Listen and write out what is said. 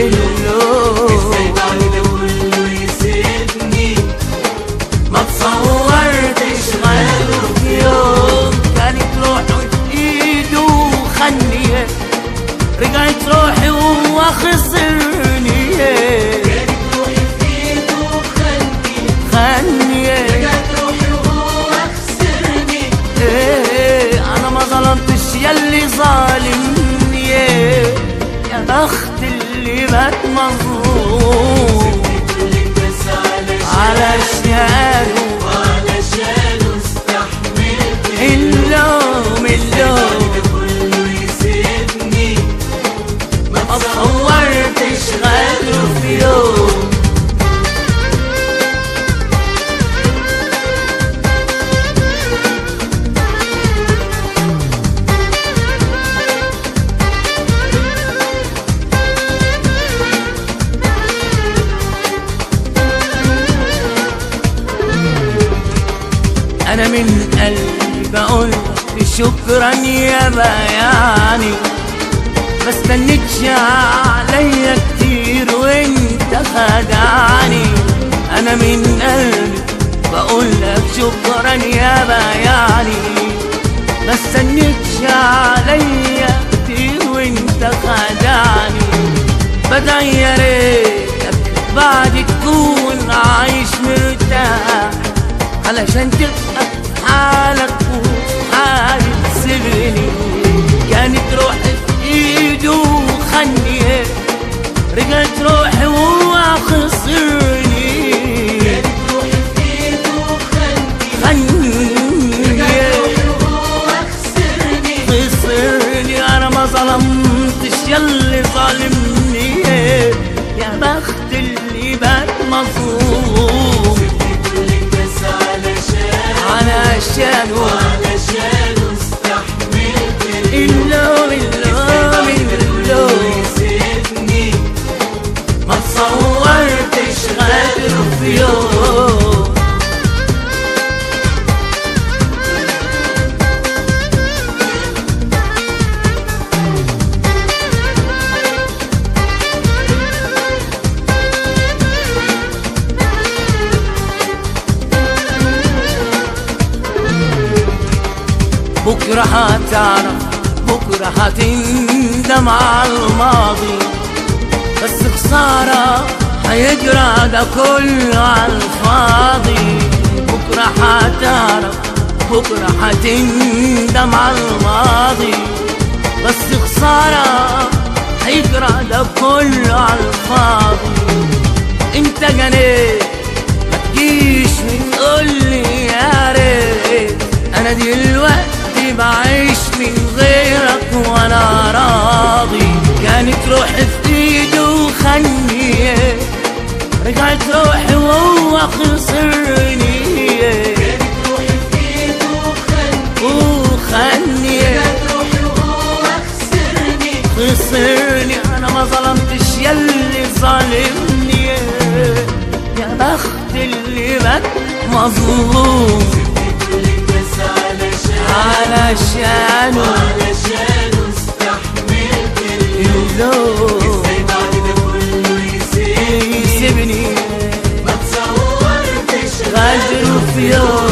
إله السبع ده كله يسيبني ما تصورتش غيره في يوم كانت روحه بإيده وخليه رجعت روحي وخسرني كانت روحي بإيده وخليه خليه رجعت روحي وهو خسرني إيه أنا ما ظلمتش يلي ظالمني. يا بخت اللي مات أنا من قلبي بقول شكرا يا بياني. ما استنيتش عليا كتير وإنت خدعني. أنا من قلبي بقول لك شكرا يا بياني. ما استنيتش عليا كتير وإنت خدعني. بدعي يا ريتك para sentir a la ah, ah, بكرة هتعرف بكرة هتندم على الماضي. بس خسارة هيجرى ده كله على الفاضي بكرة هتعرف بكرة هتندم على الماضي. بس خسارة هيجرى ده كله على الفاضي انت جنيت ما تجيش وتقولي يا ريت. أنا بعيش من غيرك وأنا راضي. كانت روحي في ايده رجعت روحي وهو خسرني. كانت روحي في ايده رجعت روحي وهو خسرني. خسرني. أنا ما ظلمتش يلي ظالمني. يا بخت اللي مات مظلوم. وأنا شانو وأنا شانو إزاي بعد ده كله يسيبني. ما تصورتش غدر في يوم.